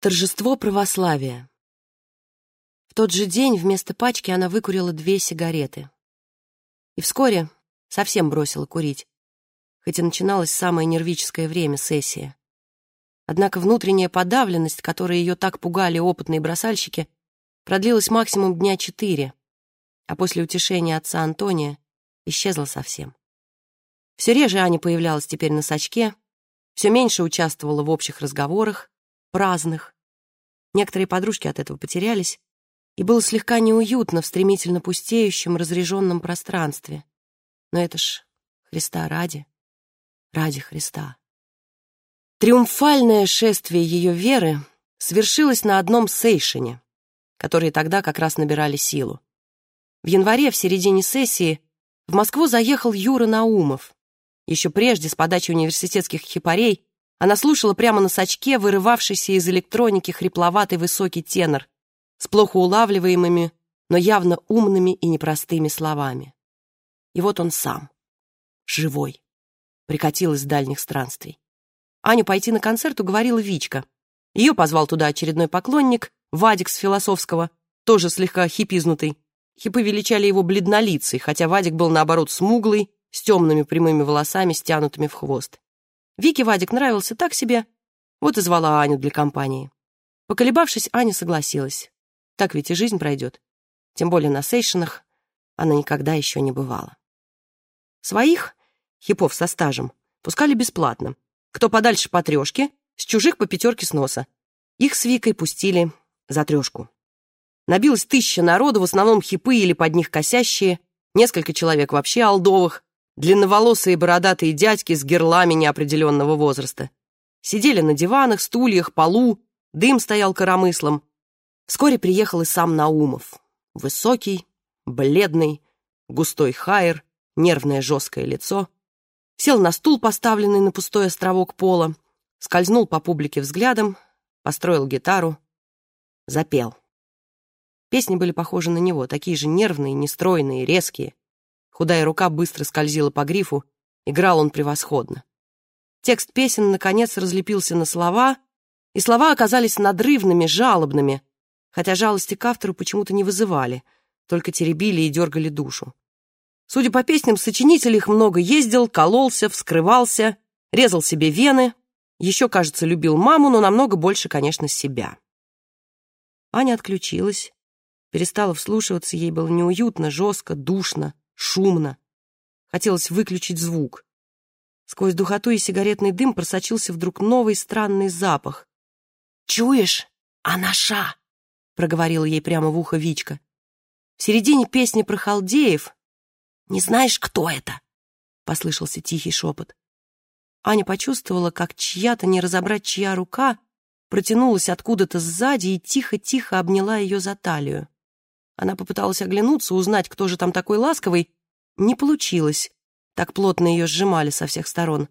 Торжество православия. В тот же день вместо пачки она выкурила две сигареты. И вскоре совсем бросила курить, хоть и начиналось самое нервическое время сессия. Однако внутренняя подавленность, которой ее так пугали опытные бросальщики, продлилась максимум дня четыре, а после утешения отца Антония исчезла совсем. Все реже Аня появлялась теперь на сачке, все меньше участвовала в общих разговорах, праздных. Некоторые подружки от этого потерялись, и было слегка неуютно в стремительно пустеющем, разреженном пространстве. Но это ж Христа ради, ради Христа. Триумфальное шествие ее веры свершилось на одном сейшине, которые тогда как раз набирали силу. В январе, в середине сессии, в Москву заехал Юра Наумов. Еще прежде, с подачи университетских хипарей, она слушала прямо на сачке, вырывавшийся из электроники хрипловатый высокий тенор с плохо улавливаемыми, но явно умными и непростыми словами. И вот он сам, живой, прикатил из дальних странствий. Аню пойти на концерт уговорила Вичка. Ее позвал туда очередной поклонник, Вадик с философского, тоже слегка хипизнутый. Хипы величали его бледнолицей, хотя Вадик был, наоборот, смуглый, с темными прямыми волосами, стянутыми в хвост. Вике Вадик нравился так себе, вот и звала Аню для компании. Поколебавшись, Аня согласилась. Так ведь и жизнь пройдет. Тем более на сейшенах она никогда еще не бывала. Своих, хипов со стажем, пускали бесплатно. Кто подальше по трешке, с чужих по пятерке с носа. Их с Викой пустили за трешку. Набилась тысяча народу, в основном хипы или под них косящие, несколько человек вообще алдовых, длинноволосые бородатые дядьки с герлами неопределенного возраста. Сидели на диванах, стульях, полу, дым стоял коромыслом. Вскоре приехал и сам Наумов. Высокий, бледный, густой хайер, нервное жесткое лицо. Сел на стул, поставленный на пустой островок пола, скользнул по публике взглядом, построил гитару, запел. Песни были похожи на него, такие же нервные, нестройные, резкие. Худая рука быстро скользила по грифу, играл он превосходно. Текст песен, наконец, разлепился на слова, и слова оказались надрывными, жалобными, хотя жалости к автору почему-то не вызывали, только теребили и дергали душу. Судя по песням, сочинитель их много ездил, кололся, вскрывался, резал себе вены, еще, кажется, любил маму, но намного больше, конечно, себя. Аня отключилась, перестала вслушиваться, ей было неуютно, жестко, душно шумно. Хотелось выключить звук. Сквозь духоту и сигаретный дым просочился вдруг новый странный запах. «Чуешь? Анаша!» — проговорила ей прямо в ухо Вичка. В середине песни про халдеев «Не знаешь, кто это?» — послышался тихий шепот. Аня почувствовала, как чья-то, не разобрать чья рука, протянулась откуда-то сзади и тихо-тихо обняла ее за талию. Она попыталась оглянуться, узнать, кто же там такой ласковый. Не получилось. Так плотно ее сжимали со всех сторон.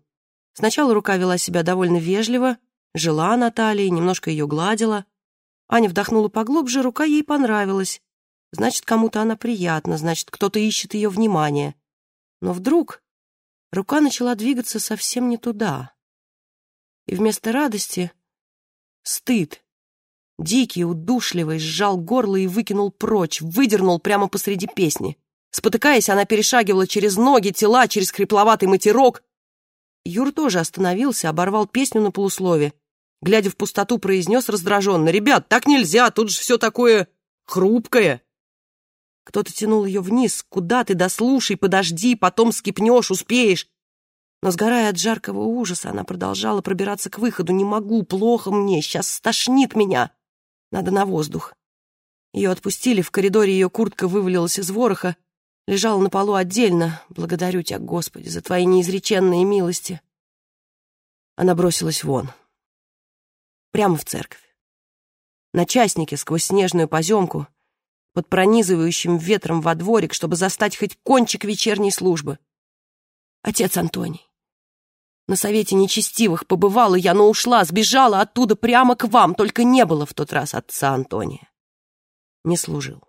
Сначала рука вела себя довольно вежливо, жила на талии, немножко ее гладила. Аня вдохнула поглубже, рука ей понравилась. Значит, кому-то она приятна, значит, кто-то ищет ее внимание. Но вдруг рука начала двигаться совсем не туда. И вместо радости — стыд. Дикий, удушливый, сжал горло и выкинул прочь, выдернул прямо посреди песни. Спотыкаясь, она перешагивала через ноги, тела, через хрипловатый матерок. Юр тоже остановился, оборвал песню на полуслове. Глядя в пустоту, произнес раздраженно. «Ребят, так нельзя, тут же все такое хрупкое». Кто-то тянул ее вниз. «Куда ты? Дослушай, подожди, потом скипнешь, успеешь». Но, сгорая от жаркого ужаса, она продолжала пробираться к выходу. «Не могу, плохо мне, сейчас стошнит меня». Надо на воздух. Ее отпустили, в коридоре ее куртка вывалилась из вороха, лежала на полу отдельно. Благодарю тебя, Господи, за твои неизреченные милости. Она бросилась вон. Прямо в церковь. На частнике сквозь снежную поземку, под пронизывающим ветром во дворик, чтобы застать хоть кончик вечерней службы. Отец Антоний. На совете нечестивых побывала я, но ушла, сбежала оттуда прямо к вам, только не было в тот раз отца Антония. Не служил.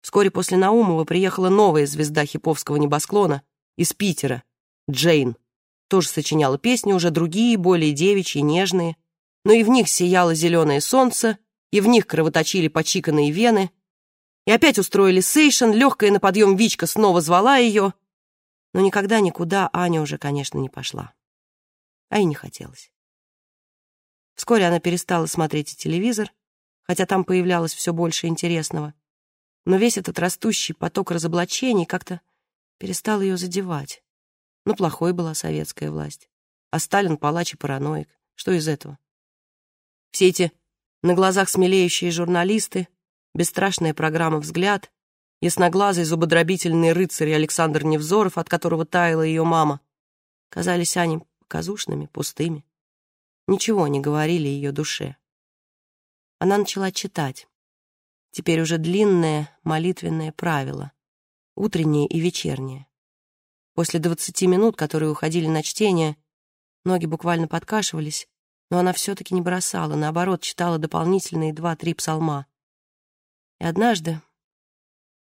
Вскоре после Наумова приехала новая звезда хиповского небосклона из Питера, Джейн. Тоже сочиняла песни, уже другие, более девичьи, нежные. но и в них сияло зеленое солнце, и в них кровоточили почиканные вены. И опять устроили сейшен, легкая на подъем Вичка снова звала ее, но никогда никуда Аня уже, конечно, не пошла. А и не хотелось. Вскоре она перестала смотреть телевизор, хотя там появлялось все больше интересного. Но весь этот растущий поток разоблачений как-то перестал ее задевать. Ну, плохой была советская власть. А Сталин палач и параноик. Что из этого? Все эти на глазах смелеющие журналисты, бесстрашная программа «Взгляд», ясноглазый зубодробительный рыцарь Александр Невзоров, от которого таяла ее мама, казались Ане показушными, пустыми. Ничего не говорили ее душе. Она начала читать. Теперь уже длинное молитвенное правило, утреннее и вечернее. После двадцати минут, которые уходили на чтение, ноги буквально подкашивались, но она все-таки не бросала, наоборот, читала дополнительные два-три псалма. И однажды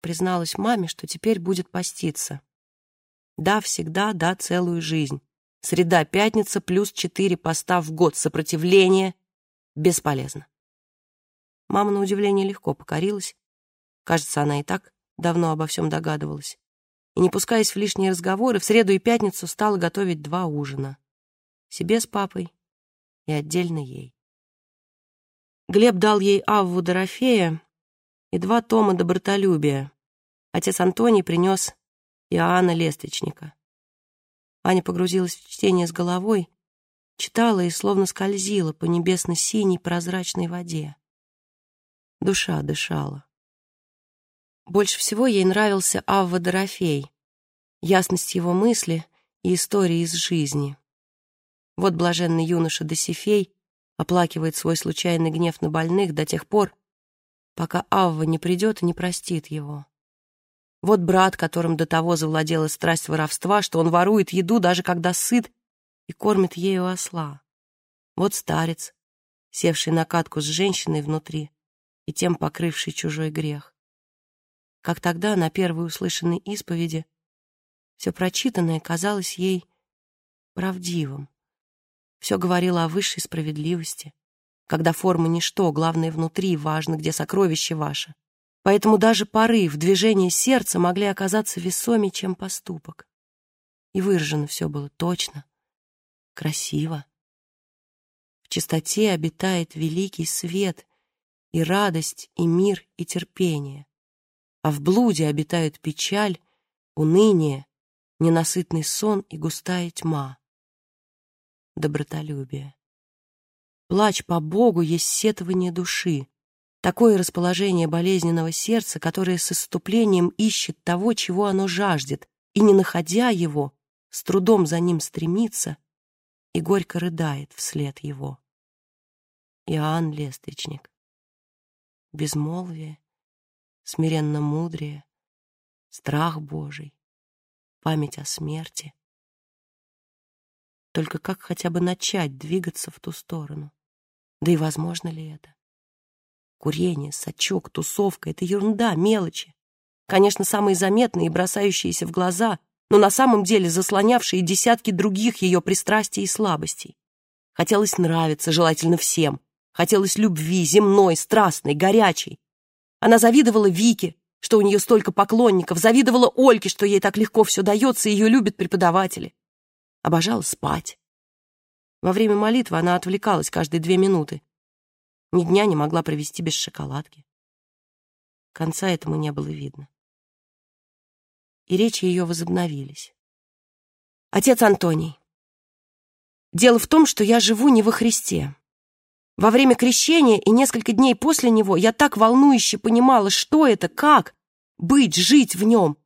призналась маме, что теперь будет поститься. Да, всегда, да, целую жизнь. Среда, пятница, плюс четыре поста в год. Сопротивление бесполезно. Мама, на удивление, легко покорилась. Кажется, она и так давно обо всем догадывалась. И, не пускаясь в лишние разговоры, в среду и пятницу стала готовить два ужина. Себе с папой и отдельно ей. Глеб дал ей Авву Дорофея и два тома добротолюбия. Отец Антоний принес Иоанна Лесточника. Аня погрузилась в чтение с головой, читала и словно скользила по небесно-синей прозрачной воде. Душа дышала. Больше всего ей нравился Авва Дорофей, ясность его мысли и истории из жизни. Вот блаженный юноша Досифей оплакивает свой случайный гнев на больных до тех пор, пока Авва не придет и не простит его. Вот брат, которым до того завладела страсть воровства, что он ворует еду, даже когда сыт, и кормит ею осла. Вот старец, севший на катку с женщиной внутри и тем покрывший чужой грех. Как тогда, на первой услышанной исповеди, все прочитанное казалось ей правдивым. Все говорило о высшей справедливости. Когда форма ничто, главное внутри, важно, где сокровище ваше. Поэтому даже порыв, движение сердца могли оказаться весомее, чем поступок. И выражено все было точно, красиво. В чистоте обитает великий свет и радость, и мир, и терпение. А в блуде обитают печаль, уныние, ненасытный сон и густая тьма добротолюбие. Плач по Богу есть сетование души, такое расположение болезненного сердца, которое с исступлением ищет того, чего оно жаждет, и, не находя его, с трудом за ним стремится и горько рыдает вслед его. Иоанн Лесточник. Безмолвие, смиренно мудрее, страх Божий, память о смерти, только как хотя бы начать двигаться в ту сторону? Да и возможно ли это? Курение, сачок, тусовка — это ерунда, мелочи. Конечно, самые заметные и бросающиеся в глаза, но на самом деле заслонявшие десятки других ее пристрастий и слабостей. Хотелось нравиться, желательно всем. Хотелось любви, земной, страстной, горячей. Она завидовала Вике, что у нее столько поклонников, завидовала Ольке, что ей так легко все дается, и ее любят преподаватели обожала спать. Во время молитвы она отвлекалась каждые две минуты. Ни дня не могла провести без шоколадки. Конца этому не было видно. И речи ее возобновились. «Отец Антоний, дело в том, что я живу не во Христе. Во время крещения и несколько дней после него я так волнующе понимала, что это, как быть, жить в нем.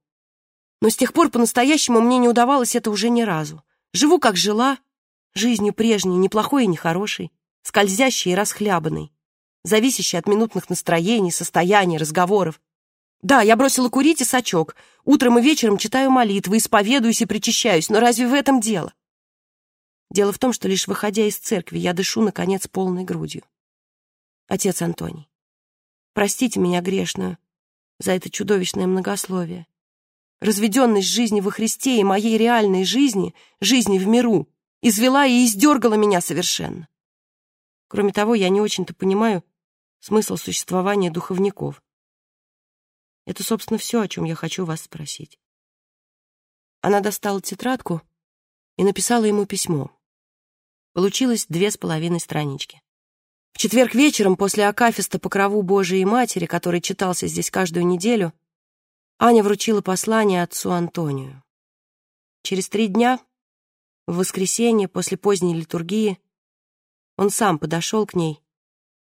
Но с тех пор по-настоящему мне не удавалось это уже ни разу. Живу, как жила, жизнью прежней, неплохой и нехорошей, скользящей и расхлябанной, зависящей от минутных настроений, состояний, разговоров. Да, я бросила курить и сачок. Утром и вечером читаю молитвы, исповедуюсь и причащаюсь, но разве в этом дело? Дело в том, что лишь выходя из церкви, я дышу, наконец, полной грудью. Отец Антоний, простите меня грешную за это чудовищное многословие. Разведенность жизни во Христе и моей реальной жизни, жизни в миру, извела и издергала меня совершенно. Кроме того, я не очень-то понимаю смысл существования духовников. Это, собственно, все, о чем я хочу вас спросить. Она достала тетрадку и написала ему письмо. Получилось две с половиной странички. В четверг вечером после Акафиста по крову Божией Матери, который читался здесь каждую неделю, Аня вручила послание отцу Антонию. Через три дня, в воскресенье, после поздней литургии, он сам подошел к ней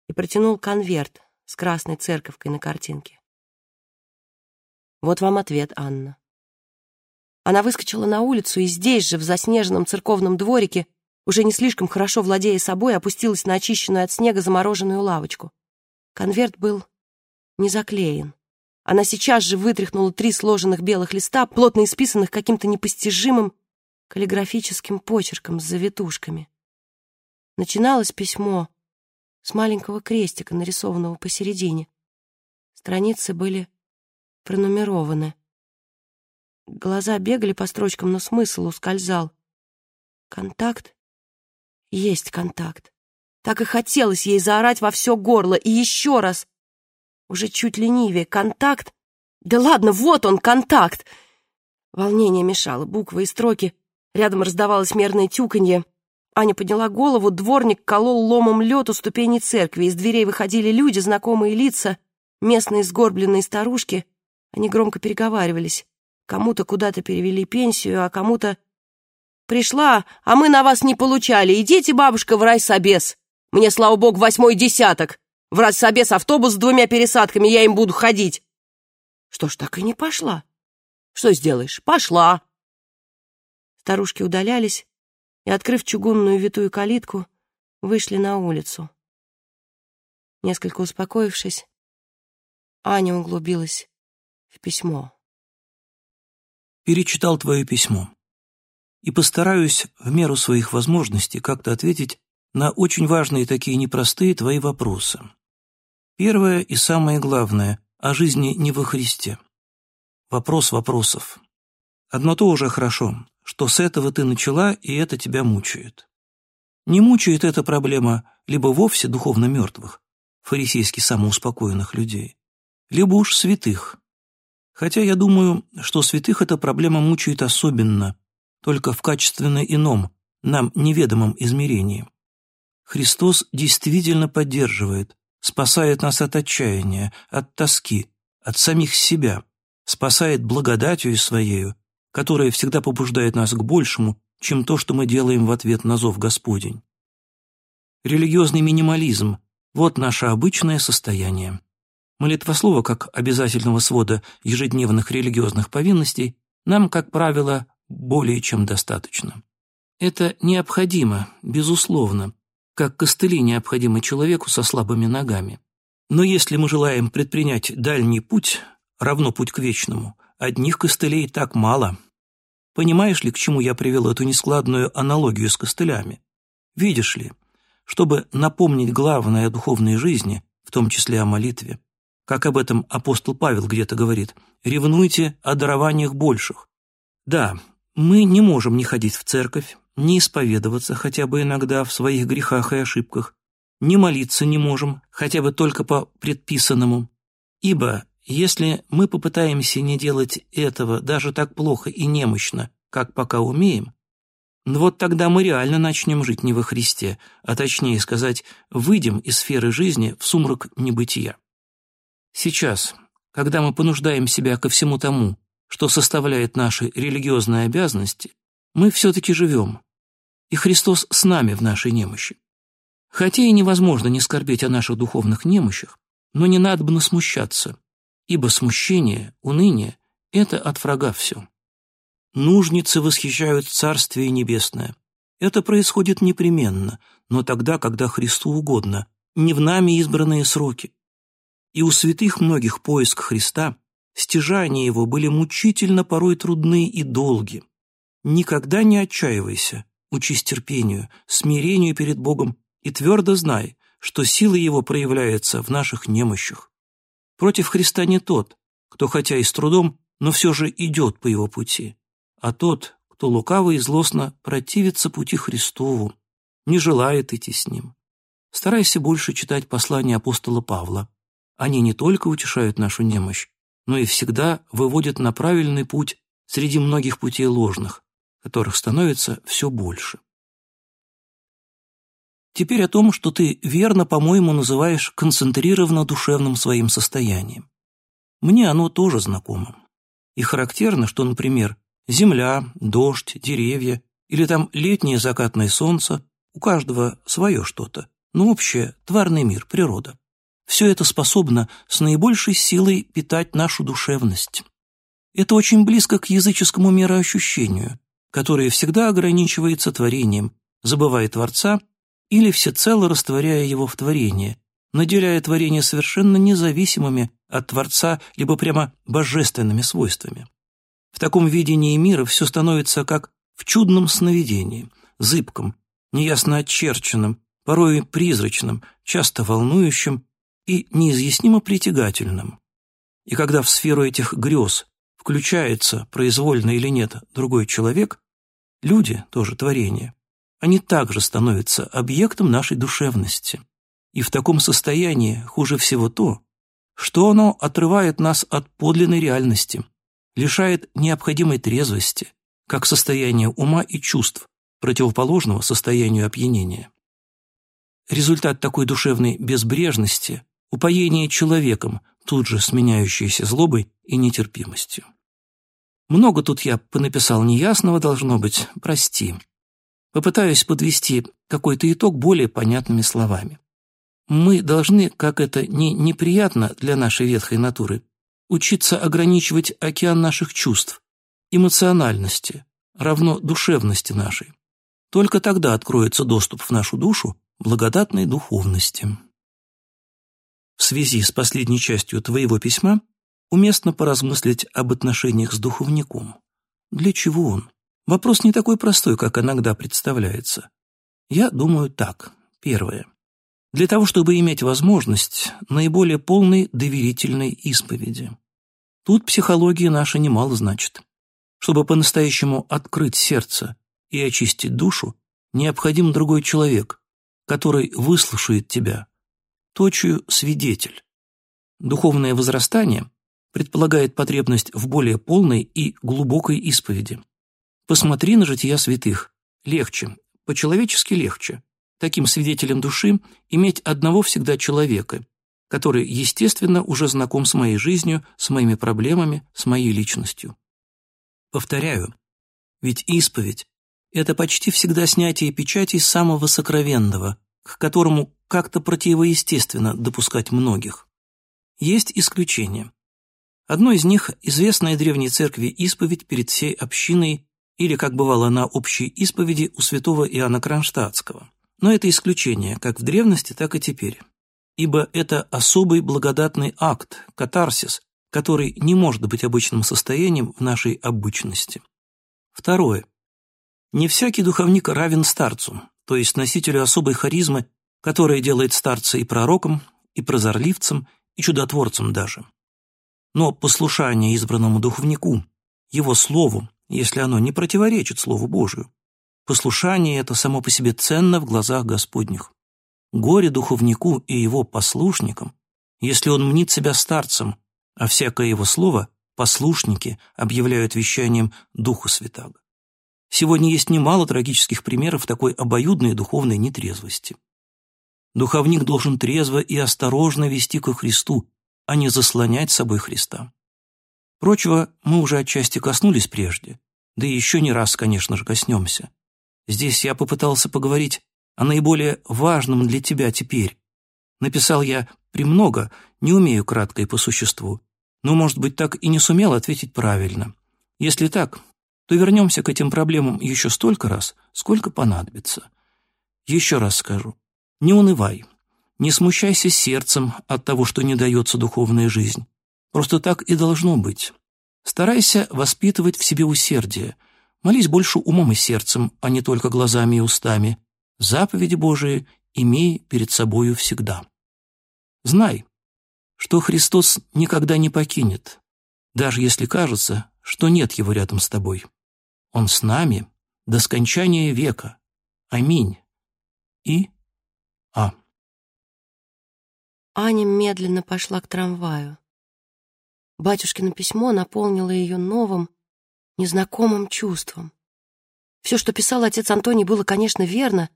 и протянул конверт с красной церковкой на картинке. Вот вам ответ, Анна. Она выскочила на улицу и здесь же, в заснеженном церковном дворике, уже не слишком хорошо владея собой, опустилась на очищенную от снега замороженную лавочку. Конверт был не заклеен. Она сейчас же вытряхнула три сложенных белых листа, плотно исписанных каким-то непостижимым каллиграфическим почерком с завитушками. Начиналось письмо с маленького крестика, нарисованного посередине. Страницы были пронумерованы. Глаза бегали по строчкам, но смысл ускользал. Контакт? Есть контакт. Так и хотелось ей заорать во все горло. И еще раз. Уже чуть ленивее. Контакт? Да ладно, вот он, контакт! Волнение мешало. Буквы и строки. Рядом раздавалось мерное тюканье. Аня подняла голову, дворник колол ломом лед у ступеней церкви. Из дверей выходили люди, знакомые лица, местные сгорбленные старушки. Они громко переговаривались. Кому-то куда-то перевели пенсию, а кому-то... «Пришла, а мы на вас не получали. Идите, бабушка, в райсобес. Мне, слава богу, восьмой десяток. В райсобес автобус с двумя пересадками, я им буду ходить». Что ж, так и не пошла. Что сделаешь? Пошла. Старушки удалялись, и, открыв чугунную витую калитку, вышли на улицу. Несколько успокоившись, Аня углубилась в письмо. «Перечитал твое письмо и постараюсь в меру своих возможностей как-то ответить на очень важные такие непростые твои вопросы. Первое и самое главное — о жизни не во Христе. Вопрос вопросов. Одно то уже хорошо что с этого ты начала, и это тебя мучает. Не мучает эта проблема либо вовсе духовно мертвых, фарисейски самоуспокоенных людей, либо уж святых. Хотя я думаю, что святых эта проблема мучает особенно, только в качественно ином, нам неведомом измерении. Христос действительно поддерживает, спасает нас от отчаяния, от тоски, от самих себя, спасает благодатью Своею которое всегда побуждает нас к большему, чем то, что мы делаем в ответ на зов Господень. Религиозный минимализм – вот наше обычное состояние. Молитвослова, как обязательного свода ежедневных религиозных повинностей, нам, как правило, более чем достаточно. Это необходимо, безусловно, как костыли необходимы человеку со слабыми ногами. Но если мы желаем предпринять дальний путь, равно путь к вечному, Одних костылей так мало. Понимаешь ли, к чему я привел эту нескладную аналогию с костылями? Видишь ли, чтобы напомнить главное о духовной жизни, в том числе о молитве, как об этом апостол Павел где-то говорит, ревнуйте о дарованиях больших. Да, мы не можем не ходить в церковь, не исповедоваться хотя бы иногда в своих грехах и ошибках, не молиться не можем, хотя бы только по предписанному, ибо если мы попытаемся не делать этого даже так плохо и немощно, как пока умеем, ну вот тогда мы реально начнем жить не во Христе, а точнее сказать, выйдем из сферы жизни в сумрак небытия. Сейчас, когда мы понуждаем себя ко всему тому, что составляет наши религиозные обязанности, мы все-таки живем, и Христос с нами в нашей немощи. Хотя и невозможно не скорбеть о наших духовных немощах, но не надо бы насмущаться, ибо смущение, уныние — это от врага все. Нужницы восхищают Царствие Небесное. Это происходит непременно, но тогда, когда Христу угодно, не в нами избранные сроки. И у святых многих поиск Христа стяжания его были мучительно порой трудны и долги. Никогда не отчаивайся, учись терпению, смирению перед Богом и твердо знай, что сила его проявляется в наших немощах. Против Христа не тот, кто хотя и с трудом, но все же идет по его пути, а тот, кто лукаво и злостно противится пути Христову, не желает идти с ним. старайся больше читать послания апостола Павла. Они не только утешают нашу немощь, но и всегда выводят на правильный путь среди многих путей ложных, которых становится все больше. Теперь о том, что ты верно, по-моему, называешь концентрированно душевным своим состоянием. Мне оно тоже знакомо. И характерно, что, например, земля, дождь, деревья или там летнее закатное солнце, у каждого свое что-то, но общее – тварный мир, природа. Все это способно с наибольшей силой питать нашу душевность. Это очень близко к языческому мироощущению, которое всегда ограничивается творением, забывая Творца или всецело растворяя его в творение, наделяя творение совершенно независимыми от Творца либо прямо божественными свойствами. В таком видении мира все становится как в чудном сновидении, зыбком, неясно очерченным, порой призрачным, часто волнующим и неизъяснимо притягательным. И когда в сферу этих грез включается, произвольно или нет, другой человек, люди, тоже творение, они также становятся объектом нашей душевности. И в таком состоянии хуже всего то, что оно отрывает нас от подлинной реальности, лишает необходимой трезвости, как состояние ума и чувств, противоположного состоянию опьянения. Результат такой душевной безбрежности – упоение человеком, тут же сменяющееся злобой и нетерпимостью. Много тут я понаписал неясного, должно быть, прости. Попытаюсь подвести какой-то итог более понятными словами. Мы должны, как это не неприятно для нашей ветхой натуры, учиться ограничивать океан наших чувств, эмоциональности, равно душевности нашей. Только тогда откроется доступ в нашу душу благодатной духовности. В связи с последней частью твоего письма уместно поразмыслить об отношениях с духовником. Для чего он? Вопрос не такой простой, как иногда представляется. Я думаю так. Первое. Для того, чтобы иметь возможность наиболее полной доверительной исповеди. Тут психология наша немало значит. Чтобы по-настоящему открыть сердце и очистить душу, необходим другой человек, который выслушает тебя, точью свидетель. Духовное возрастание предполагает потребность в более полной и глубокой исповеди. Посмотри на жития святых. Легче, по-человечески легче. Таким свидетелем души иметь одного всегда человека, который, естественно, уже знаком с моей жизнью, с моими проблемами, с моей личностью. Повторяю, ведь исповедь — это почти всегда снятие печати самого сокровенного, к которому как-то противоестественно допускать многих. Есть исключения. Одно из них — известная древней церкви исповедь перед всей общиной или, как бывало на общей исповеди у святого Иоанна Кронштадтского. Но это исключение, как в древности, так и теперь. Ибо это особый благодатный акт, катарсис, который не может быть обычным состоянием в нашей обычности. Второе. Не всякий духовник равен старцу, то есть носителю особой харизмы, которая делает старца и пророком, и прозорливцем, и чудотворцем даже. Но послушание избранному духовнику, его слову, если оно не противоречит Слову Божию, послушание это само по себе ценно в глазах Господних. Горе духовнику и его послушникам, если он мнит себя старцем, а всякое его слово послушники объявляют вещанием Духа Святаго. Сегодня есть немало трагических примеров такой обоюдной духовной нетрезвости. Духовник должен трезво и осторожно вести ко Христу, а не заслонять собой Христа. Прочего мы уже отчасти коснулись прежде, да и еще не раз, конечно же, коснемся. Здесь я попытался поговорить о наиболее важном для тебя теперь. Написал я премного, не умею кратко и по существу, но, может быть, так и не сумел ответить правильно. Если так, то вернемся к этим проблемам еще столько раз, сколько понадобится. Еще раз скажу, не унывай, не смущайся сердцем от того, что не дается духовная жизнь. Просто так и должно быть. Старайся воспитывать в себе усердие. Молись больше умом и сердцем, а не только глазами и устами. Заповеди Божии имей перед собою всегда. Знай, что Христос никогда не покинет, даже если кажется, что нет Его рядом с тобой. Он с нами до скончания века. Аминь. И А. Аня медленно пошла к трамваю. Батюшкино письмо наполнило ее новым, незнакомым чувством. Все, что писал отец Антоний, было, конечно, верно,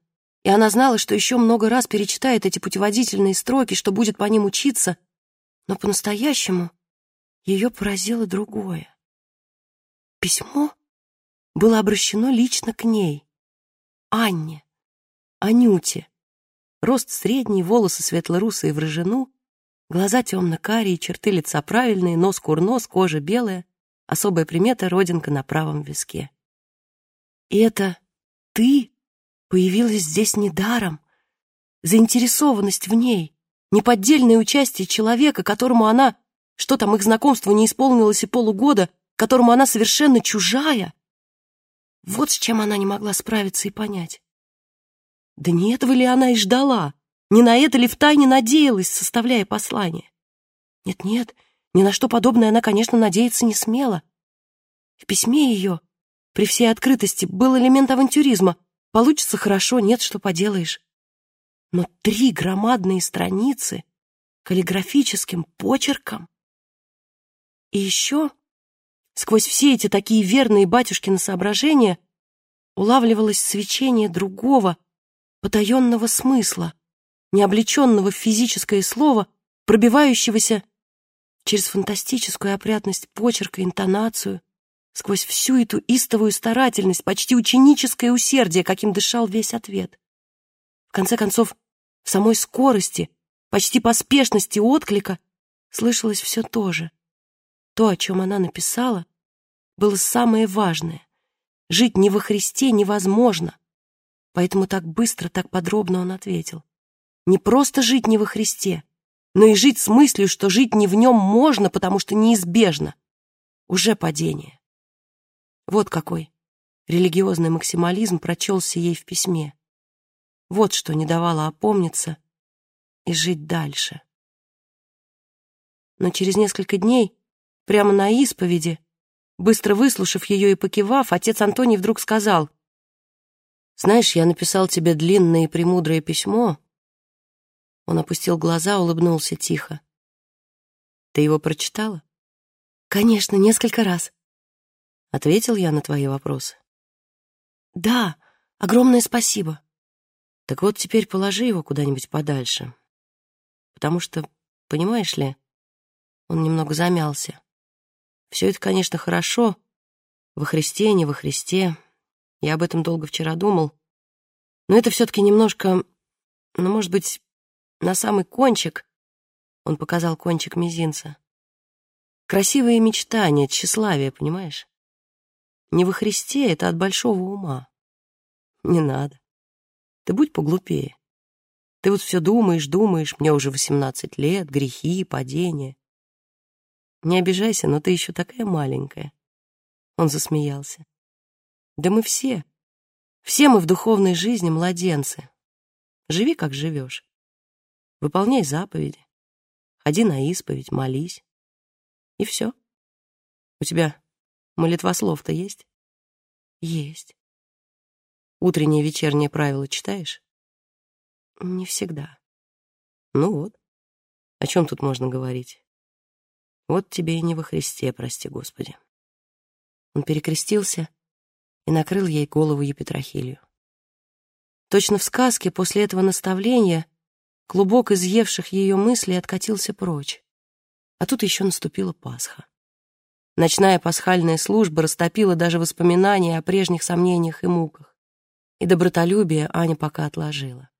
и она знала, что еще много раз перечитает эти путеводительные строки, что будет по ним учиться, но по-настоящему ее поразило другое. Письмо было обращено лично к ней, Анне, Анюте. Рост средний, волосы светло-русые в рыжину, глаза темно-карие, черты лица правильные, нос курнос, кожа белая, особая примета — родинка на правом виске. И это ты появилась здесь недаром. Заинтересованность в ней, неподдельное участие человека, которому она, что там их знакомству не исполнилось и полугода, которому она совершенно чужая. Вот с чем она не могла справиться и понять. Да не этого ли она и ждала? Не на это ли втайне надеялась, составляя послание? Нет-нет, ни на что подобное она, конечно, надеяться не смела. В письме ее, при всей открытости, был элемент авантюризма. Получится хорошо, нет, что поделаешь. Но три громадные страницы каллиграфическим почерком. И еще сквозь все эти такие верные батюшкины соображения улавливалось свечение другого, потаенного смысла, не облеченного в физическое слово, пробивающегося через фантастическую опрятность почерка, интонацию, сквозь всю эту истовую старательность, почти ученическое усердие, каким дышал весь ответ. В конце концов, в самой скорости, почти поспешности отклика слышалось все то же. То, о чем она написала, было самое важное. Жить не во Христе невозможно. Поэтому так быстро, так подробно он ответил. Не просто жить не во Христе, но и жить с мыслью, что жить не в нем можно, потому что неизбежно. Уже падение. Вот какой религиозный максимализм прочелся ей в письме. Вот что не давало опомниться и жить дальше. Но через несколько дней, прямо на исповеди, быстро выслушав ее и покивав, отец Антоний вдруг сказал, «Знаешь, я написал тебе длинное и премудрое письмо». Он опустил глаза, улыбнулся тихо. «Ты его прочитала?» «Конечно, несколько раз», Ответил я на твои вопросы? Да, огромное спасибо. Так вот, теперь положи его куда-нибудь подальше. Потому что, понимаешь ли, он немного замялся. Все это, конечно, хорошо. Во Христе, не во Христе. Я об этом долго вчера думал. Но это все-таки немножко, ну, может быть, на самый кончик. Он показал кончик мизинца. Красивые мечтания, тщеславие, понимаешь? Не во Христе, это от большого ума. Не надо. Ты будь поглупее. Ты вот все думаешь, думаешь, мне уже восемнадцать лет, грехи, падения. Не обижайся, но ты еще такая маленькая. Он засмеялся. Да мы все, все мы в духовной жизни младенцы. Живи, как живешь. Выполняй заповеди. Ходи на исповедь, молись. И все. У тебя Молитвослов-то есть? Есть. Утреннее и вечернее правила читаешь? Не всегда. Ну вот. О чем тут можно говорить? Вот тебе и не во Христе, прости Господи. Он перекрестился и накрыл ей голову Епитрахилью. Точно в сказке после этого наставления клубок изъевших ее мыслей откатился прочь. А тут еще наступила Пасха. Ночная пасхальная служба растопила даже воспоминания о прежних сомнениях и муках. И добротолюбие Аня пока отложила.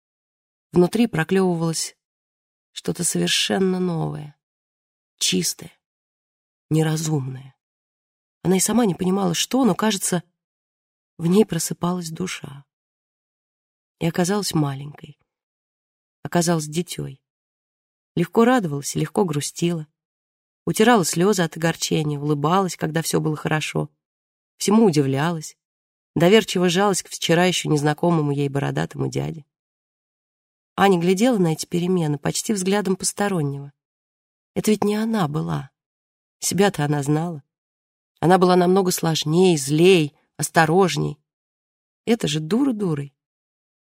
Внутри проклевывалось что-то совершенно новое, чистое, неразумное. Она и сама не понимала, что, но, кажется, в ней просыпалась душа. И оказалась маленькой, оказалась дитей. Легко радовалась легко грустила утирала слезы от огорчения, улыбалась, когда все было хорошо, всему удивлялась, доверчиво жалась к вчера еще незнакомому ей бородатому дяде. Аня глядела на эти перемены почти взглядом постороннего. Это ведь не она была. Себя-то она знала. Она была намного сложнее, злей, осторожней. Это же дура дурой.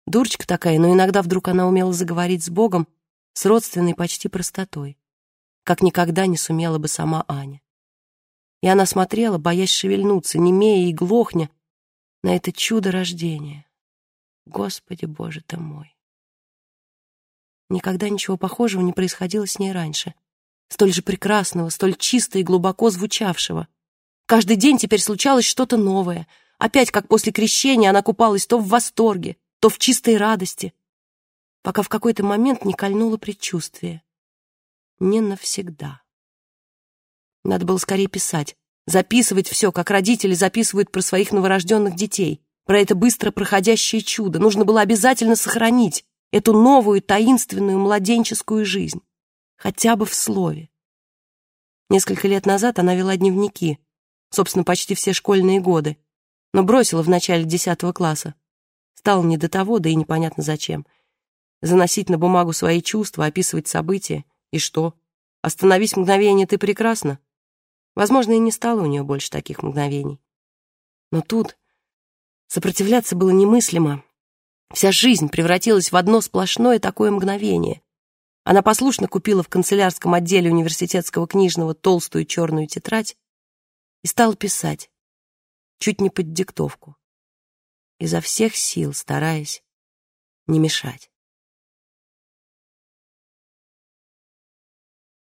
Дурочка такая, но иногда вдруг она умела заговорить с Богом с родственной почти простотой, как никогда не сумела бы сама Аня. И она смотрела, боясь шевельнуться, немея и глохня, на это чудо рождения. Господи, Боже ты мой! Никогда ничего похожего не происходило с ней раньше. Столь же прекрасного, столь чисто и глубоко звучавшего. Каждый день теперь случалось что-то новое. Опять, как после крещения, она купалась то в восторге, то в чистой радости, пока в какой-то момент не кольнуло предчувствие. Не навсегда. Надо было скорее писать, записывать все, как родители записывают про своих новорожденных детей, про это быстро проходящее чудо. Нужно было обязательно сохранить эту новую таинственную младенческую жизнь, хотя бы в слове. Несколько лет назад она вела дневники, собственно, почти все школьные годы, но бросила в начале десятого класса. Стало не до того, да и непонятно зачем. Заносить на бумагу свои чувства, описывать события. И что? Остановись мгновение, ты прекрасна. Возможно, и не стало у нее больше таких мгновений. Но тут сопротивляться было немыслимо. Вся жизнь превратилась в одно сплошное такое мгновение. Она послушно купила в канцелярском отделе университетского книжного толстую черную тетрадь и стала писать, чуть не под диктовку, изо всех сил стараясь не мешать.